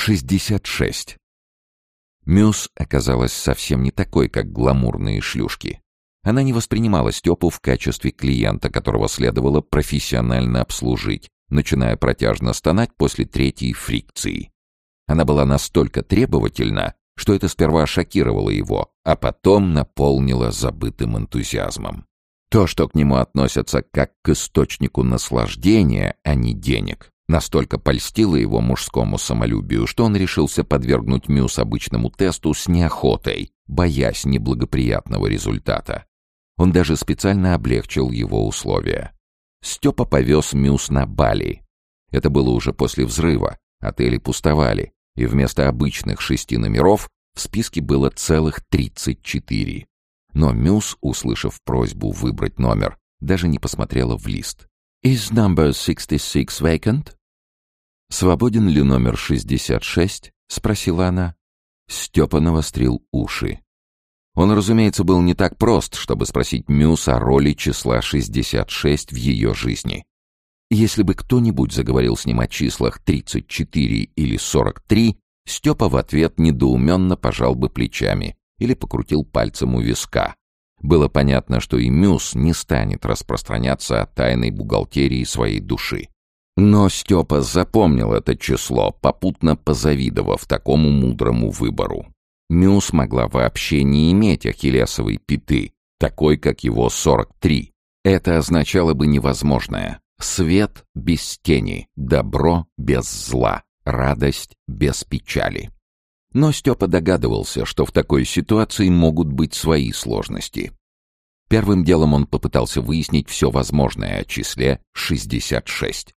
66. Мюс оказалась совсем не такой, как гламурные шлюшки. Она не воспринимала Степу в качестве клиента, которого следовало профессионально обслужить, начиная протяжно стонать после третьей фрикции. Она была настолько требовательна, что это сперва шокировало его, а потом наполнило забытым энтузиазмом. То, что к нему относятся как к источнику наслаждения, а не денег, настолько польстило его мужскому самолюбию, что он решился подвергнуть Мюс обычному тесту с неохотой, боясь неблагоприятного результата. Он даже специально облегчил его условия. Степа повез Мюс на Бали. Это было уже после взрыва, отели пустовали, и вместо обычных шести номеров в списке было целых тридцать четыре. Но Мюс, услышав просьбу выбрать номер, даже не посмотрела в лист. «Is number 66 vacant?» «Свободен ли номер 66?» — спросила она. Степа навострил уши. Он, разумеется, был не так прост, чтобы спросить Мюс о роли числа 66 в ее жизни. Если бы кто-нибудь заговорил с ним о числах 34 или 43, Степа в ответ недоуменно пожал бы плечами или покрутил пальцем у виска. Было понятно, что и Мюс не станет распространяться о тайной бухгалтерии своей души. Но Степа запомнил это число, попутно позавидовав такому мудрому выбору. Мюс могла вообще не иметь ахиллесовой пяты, такой, как его 43. Это означало бы невозможное. Свет без тени, добро без зла, радость без печали. Но Степа догадывался, что в такой ситуации могут быть свои сложности. Первым делом он попытался выяснить все возможное о числе 66.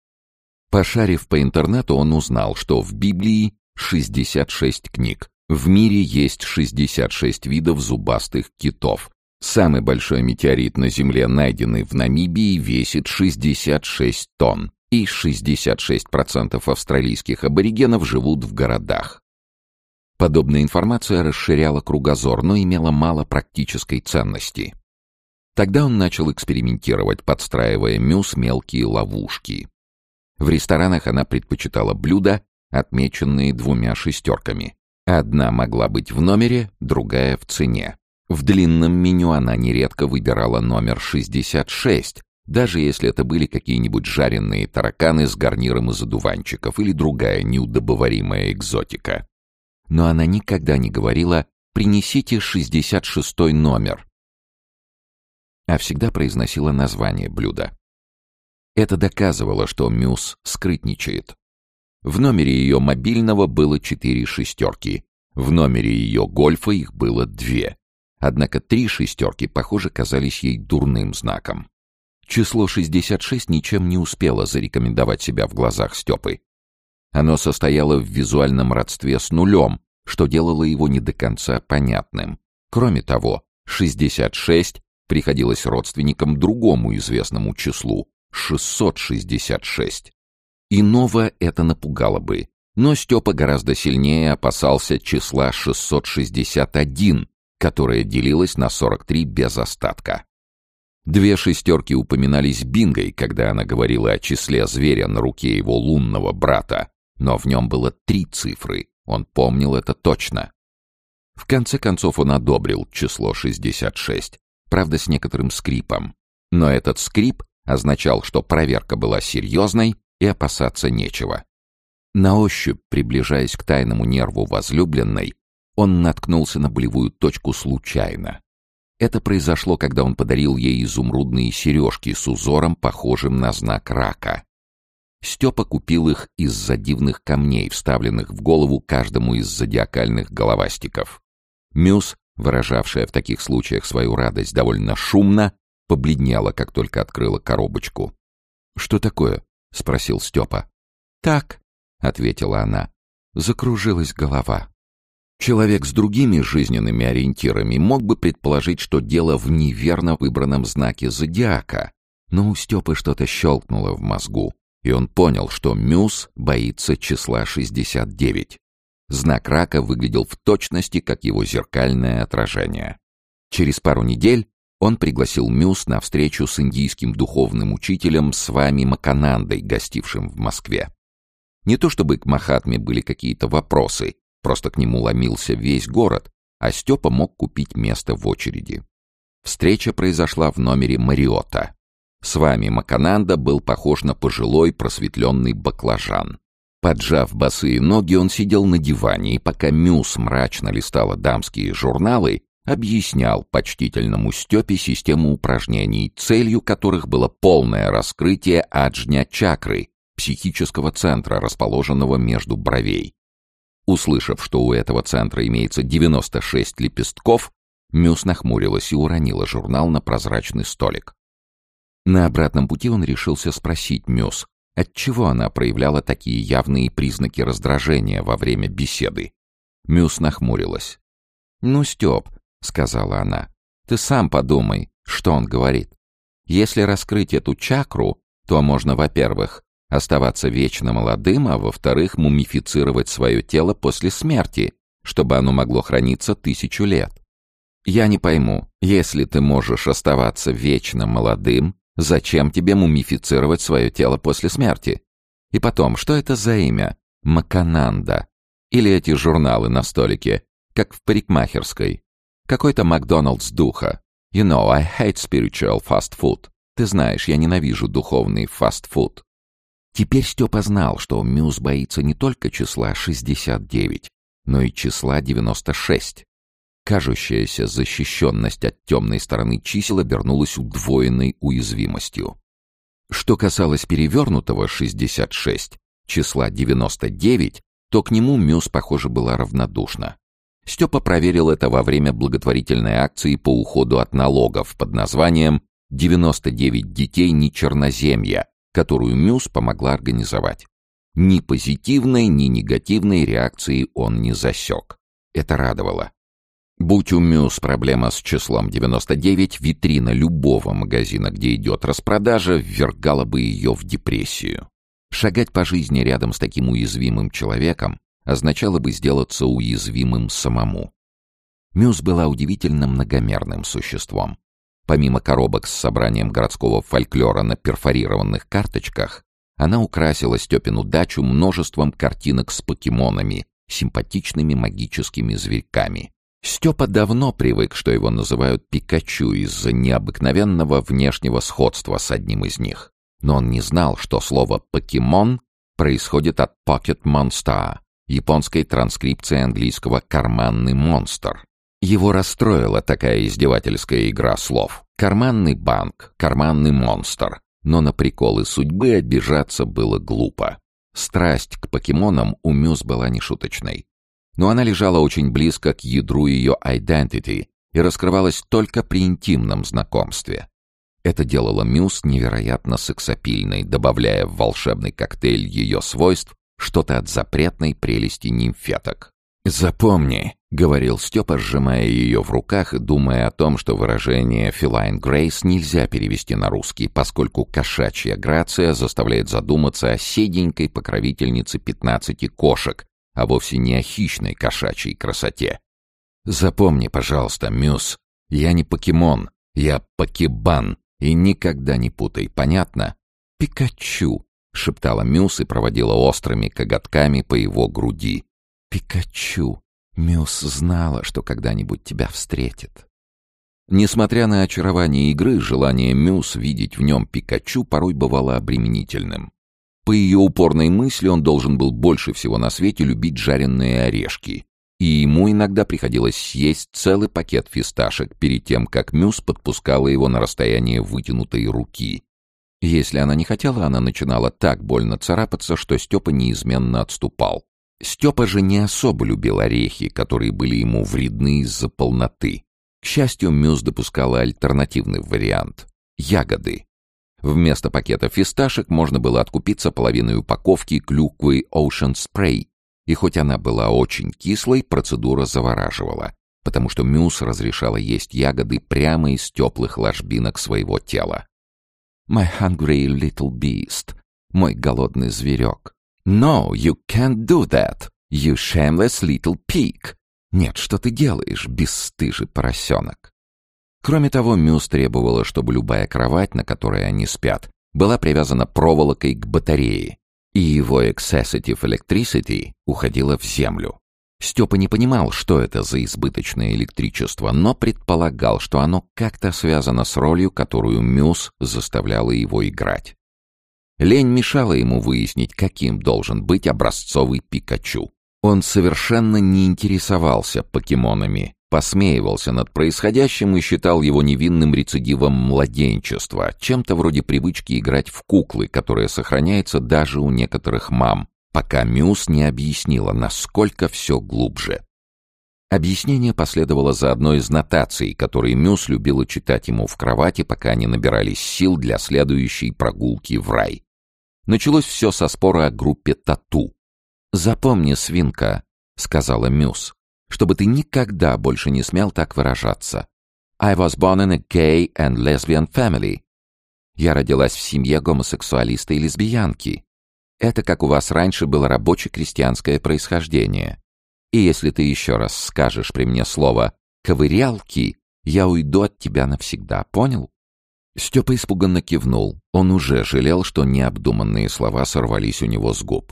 Пошарив по интернету, он узнал, что в Библии 66 книг, в мире есть 66 видов зубастых китов. Самый большой метеорит на Земле, найденный в Намибии, весит 66 тонн, и 66% австралийских аборигенов живут в городах. Подобная информация расширяла кругозор, но имела мало практической ценности. Тогда он начал экспериментировать, подстраивая мюс мелкие ловушки. В ресторанах она предпочитала блюда, отмеченные двумя шестерками. Одна могла быть в номере, другая в цене. В длинном меню она нередко выбирала номер 66, даже если это были какие-нибудь жареные тараканы с гарниром из одуванчиков или другая неудобоваримая экзотика. Но она никогда не говорила «принесите 66 номер», а всегда произносила название блюда. Это доказывало, что Мюс скрытничает. В номере ее мобильного было четыре шестерки. В номере ее гольфа их было две. Однако три шестерки, похоже, казались ей дурным знаком. Число 66 ничем не успело зарекомендовать себя в глазах Степы. Оно состояло в визуальном родстве с нулем, что делало его не до конца понятным. Кроме того, 66 приходилось родственником другому известному числу — 666. Иного это напугало бы, но Степа гораздо сильнее опасался числа 661, которое делилось на 43 без остатка. Две шестерки упоминались Бингой, когда она говорила о числе зверя на руке его лунного брата, но в нем было три цифры, он помнил это точно. В конце концов он одобрил число 66, правда с некоторым скрипом. Но этот скрип означал, что проверка была серьезной и опасаться нечего. На ощупь, приближаясь к тайному нерву возлюбленной, он наткнулся на болевую точку случайно. Это произошло, когда он подарил ей изумрудные сережки с узором, похожим на знак рака. Степа купил их из-за дивных камней, вставленных в голову каждому из зодиакальных головастиков. Мюс, выражавшая в таких случаях свою радость довольно шумно, побледнела, как только открыла коробочку. «Что такое?» — спросил Степа. «Так», — ответила она. Закружилась голова. Человек с другими жизненными ориентирами мог бы предположить, что дело в неверно выбранном знаке зодиака, но у Степы что-то щелкнуло в мозгу, и он понял, что Мюс боится числа 69. Знак рака выглядел в точности, как его зеркальное отражение. Через пару недель он пригласил Мюс на встречу с индийским духовным учителем с вами Маканандой, гостившим в Москве. Не то чтобы к Махатме были какие-то вопросы, просто к нему ломился весь город, а Степа мог купить место в очереди. Встреча произошла в номере Мариота. С вами Макананда был похож на пожилой просветленный баклажан. Поджав босые ноги, он сидел на диване, и пока Мюс мрачно листала дамские журналы, объяснял почтительному Степе систему упражнений, целью которых было полное раскрытие аджня-чакры, психического центра, расположенного между бровей. Услышав, что у этого центра имеется 96 лепестков, Мюс нахмурилась и уронила журнал на прозрачный столик. На обратном пути он решился спросить Мюс, отчего она проявляла такие явные признаки раздражения во время беседы. Мюс нахмурилась. «Ну, Степ», — сказала она, — «ты сам подумай, что он говорит. Если раскрыть эту чакру, то можно, во-первых, оставаться вечно молодым, а во-вторых, мумифицировать свое тело после смерти, чтобы оно могло храниться тысячу лет. Я не пойму, если ты можешь оставаться вечно молодым, зачем тебе мумифицировать свое тело после смерти? И потом, что это за имя? Макананда. Или эти журналы на столике, как в парикмахерской. Какой-то Макдоналдс духа. You know, I hate spiritual fast food. Ты знаешь, я ненавижу духовный фастфуд. Теперь Степа знал, что Мюс боится не только числа 69, но и числа 96. Кажущаяся защищенность от темной стороны чисел обернулась удвоенной уязвимостью. Что касалось перевернутого 66, числа 99, то к нему Мюс, похоже, была равнодушна. Степа проверил это во время благотворительной акции по уходу от налогов под названием «99 детей не черноземья», которую Мюс помогла организовать. Ни позитивной, ни негативной реакции он не засек. Это радовало. Будь у Мюс проблема с числом 99, витрина любого магазина, где идет распродажа, ввергала бы ее в депрессию. Шагать по жизни рядом с таким уязвимым человеком означало бы сделаться уязвимым самому. Мюс была удивительно многомерным существом. Помимо коробок с собранием городского фольклора на перфорированных карточках, она украсила Степину дачу множеством картинок с покемонами, симпатичными магическими зверьками. Степа давно привык, что его называют Пикачу из-за необыкновенного внешнего сходства с одним из них. Но он не знал, что слово «покемон» происходит от «pocket monster», японской транскрипции английского «карманный монстр». Его расстроила такая издевательская игра слов. Карманный банк, карманный монстр. Но на приколы судьбы обижаться было глупо. Страсть к покемонам у Мюс была нешуточной. Но она лежала очень близко к ядру ее identity и раскрывалась только при интимном знакомстве. Это делало Мюс невероятно сексапильной, добавляя в волшебный коктейль ее свойств что-то от запретной прелести нимфеток. «Запомни», — говорил Степа, сжимая ее в руках думая о том, что выражение «feline grace» нельзя перевести на русский, поскольку кошачья грация заставляет задуматься о седенькой покровительнице пятнадцати кошек, а вовсе не о хищной кошачьей красоте. «Запомни, пожалуйста, Мюс, я не покемон, я покебан, и никогда не путай, понятно?» «Пикачу», — шептала Мюс и проводила острыми коготками по его груди. «Пикачу! Мюс знала, что когда-нибудь тебя встретит». Несмотря на очарование игры, желание Мюс видеть в нем Пикачу порой бывало обременительным. По ее упорной мысли он должен был больше всего на свете любить жареные орешки, и ему иногда приходилось съесть целый пакет фисташек перед тем, как Мюс подпускала его на расстояние вытянутой руки, если она не хотела, она начинала так больно царапаться, что Степа неизменно отступал. Степа же не особо любил орехи, которые были ему вредны из-за полноты. К счастью, Мюс допускала альтернативный вариант — ягоды. Вместо пакета фисташек можно было откупиться половиной упаковки клюквы Ocean Spray. И хоть она была очень кислой, процедура завораживала, потому что Мюс разрешала есть ягоды прямо из теплых ложбинок своего тела. My hungry little beast. Мой голодный зверек. No, you can't do that. You shameless little pig. Нет, что ты делаешь, бесстыжий поросенок. Кроме того, Мюс требовала, чтобы любая кровать, на которой они спят, была привязана проволокой к батарее. и его excessive electricity уходило в землю. Степа не понимал, что это за избыточное электричество, но предполагал, что оно как-то связано с ролью, которую Мюс заставляла его играть. Лень мешала ему выяснить, каким должен быть образцовый Пикачу. Он совершенно не интересовался покемонами, посмеивался над происходящим и считал его невинным рецидивом младенчества, чем-то вроде привычки играть в куклы, которая сохраняется даже у некоторых мам, пока Мюс не объяснила, насколько все глубже. Объяснение последовало за одной из нотаций, которые Мюс любила читать ему в кровати, пока они набирались сил для следующей прогулки в рай. Началось все со спора о группе «Тату». «Запомни, свинка», — сказала Мюс, — «чтобы ты никогда больше не смел так выражаться. I was born in a gay and lesbian family. Я родилась в семье гомосексуалиста и лесбиянки. Это как у вас раньше было рабоче-крестьянское происхождение. И если ты еще раз скажешь при мне слово «ковырялки», я уйду от тебя навсегда, понял?» Степа испуганно кивнул. Он уже жалел, что необдуманные слова сорвались у него с губ.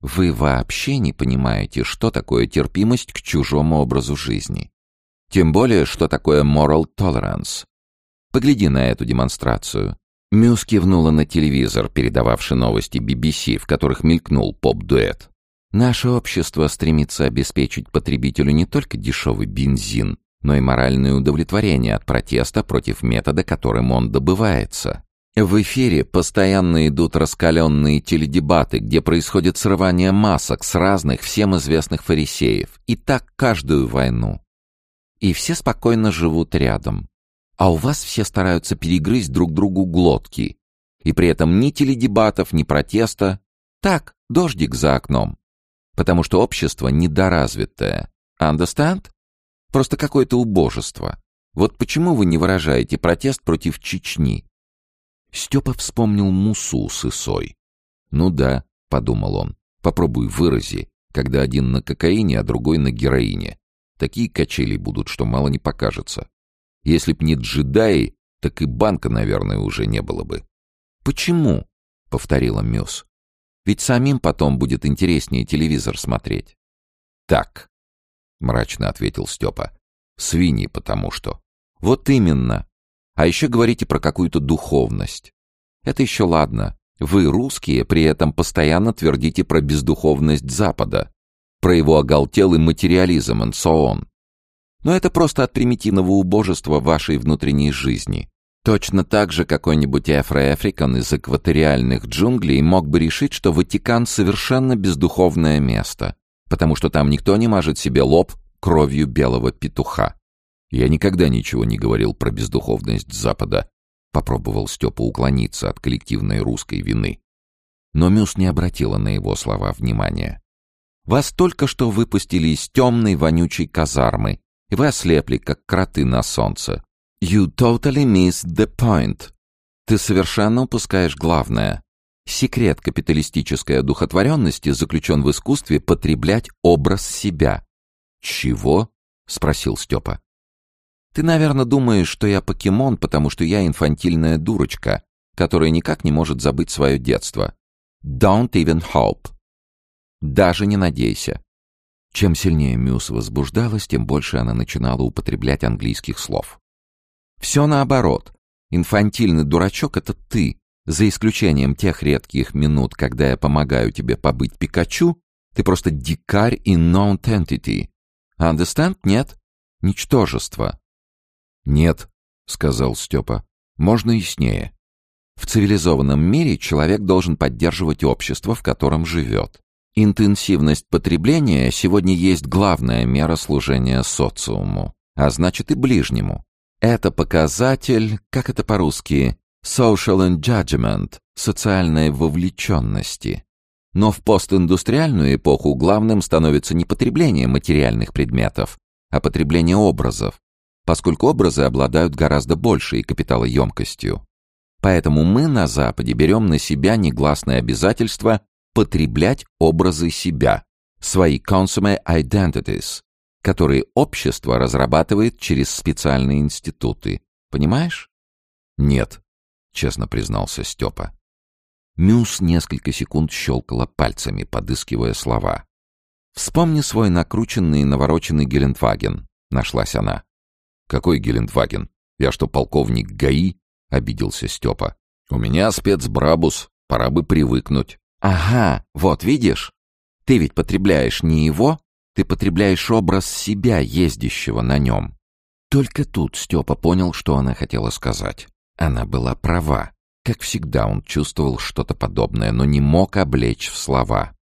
«Вы вообще не понимаете, что такое терпимость к чужому образу жизни. Тем более, что такое moral tolerance. Погляди на эту демонстрацию. Мюс кивнула на телевизор, передававший новости BBC, в которых мелькнул поп-дуэт. Наше общество стремится обеспечить потребителю не только дешевый бензин, но и моральное удовлетворение от протеста против метода, которым он добывается. В эфире постоянно идут раскаленные теледебаты, где происходит срывание масок с разных всем известных фарисеев. И так каждую войну. И все спокойно живут рядом а у вас все стараются перегрызть друг другу глотки. И при этом ни теледебатов, ни протеста. Так, дождик за окном. Потому что общество недоразвитое. Understand? Просто какое-то убожество. Вот почему вы не выражаете протест против Чечни? Степа вспомнил Мусу с Исой. «Ну да», — подумал он, — «попробуй вырази, когда один на кокаине, а другой на героине. Такие качели будут, что мало не покажется. Если б не джедаи, так и банка, наверное, уже не было бы. «Почему?» — повторила Мюс. «Ведь самим потом будет интереснее телевизор смотреть». «Так», — мрачно ответил Степа. «Свиньи, потому что». «Вот именно. А еще говорите про какую-то духовность. Это еще ладно. Вы, русские, при этом постоянно твердите про бездуховность Запада, про его оголтелый материализм and so on. Но это просто от примитивного убожества вашей внутренней жизни. Точно так же какой-нибудь афроафрикан из экваториальных джунглей мог бы решить, что Ватикан совершенно бездуховное место, потому что там никто не мажет себе лоб кровью белого петуха. Я никогда ничего не говорил про бездуховность Запада. Попробовал Степа уклониться от коллективной русской вины. Но Мюс не обратила на его слова внимания. «Вас только что выпустили из темной вонючей казармы, и вы ослепли, как кроты на солнце. You totally missed the point. Ты совершенно упускаешь главное. Секрет капиталистической одухотворенности заключен в искусстве потреблять образ себя. «Чего?» — спросил Степа. «Ты, наверное, думаешь, что я покемон, потому что я инфантильная дурочка, которая никак не может забыть свое детство. Don't even hope. Даже не надейся. Чем сильнее Мюс возбуждалась, тем больше она начинала употреблять английских слов. «Все наоборот. Инфантильный дурачок — это ты. За исключением тех редких минут, когда я помогаю тебе побыть Пикачу, ты просто дикарь и non-entity. Understand? Нет? Ничтожество». «Нет», — сказал Степа. «Можно яснее. В цивилизованном мире человек должен поддерживать общество, в котором живет. Интенсивность потребления сегодня есть главная мера служения социуму, а значит и ближнему. Это показатель, как это по-русски, social engagement, социальной вовлеченности. Но в постиндустриальную эпоху главным становится не потребление материальных предметов, а потребление образов, поскольку образы обладают гораздо большей капиталоемкостью. Поэтому мы на Западе берем на себя негласное обязательство потреблять образы себя, свои consumer identities, которые общество разрабатывает через специальные институты. Понимаешь? Нет, честно признался Степа. Мюс несколько секунд щелкала пальцами, подыскивая слова. «Вспомни свой накрученный и навороченный Гелендваген», — нашлась она. «Какой Гелендваген? Я что, полковник ГАИ?» — обиделся Степа. «У меня спецбрабус, пора бы привыкнуть». «Ага, вот видишь? Ты ведь потребляешь не его, ты потребляешь образ себя, ездящего на нем». Только тут Степа понял, что она хотела сказать. Она была права. Как всегда, он чувствовал что-то подобное, но не мог облечь в слова.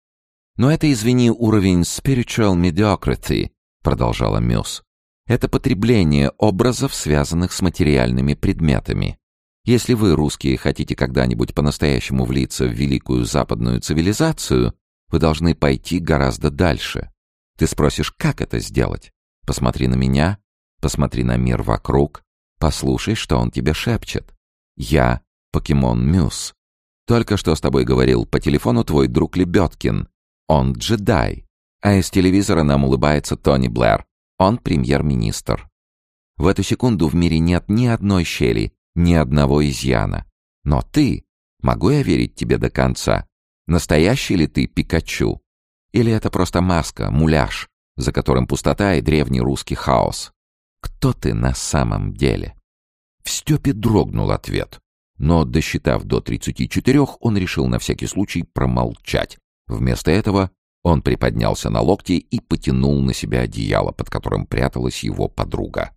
«Но это, извини, уровень spiritual mediocrity», — продолжала Мюс. «Это потребление образов, связанных с материальными предметами. Если вы, русские, хотите когда-нибудь по-настоящему влиться в великую западную цивилизацию, вы должны пойти гораздо дальше. Ты спросишь, как это сделать? Посмотри на меня, посмотри на мир вокруг, послушай, что он тебе шепчет. Я — покемон Мюс. Только что с тобой говорил по телефону твой друг Лебедкин. Он джедай. А из телевизора нам улыбается Тони Блэр. Он премьер-министр. В эту секунду в мире нет ни одной щели, ни одного изъяна. Но ты, могу я верить тебе до конца? Настоящий ли ты Пикачу? Или это просто маска, муляж, за которым пустота и древний русский хаос? Кто ты на самом деле? В Степе дрогнул ответ. Но, досчитав до 34, он решил на всякий случай промолчать. Вместо этого он приподнялся на локте и потянул на себя одеяло, под которым пряталась его подруга.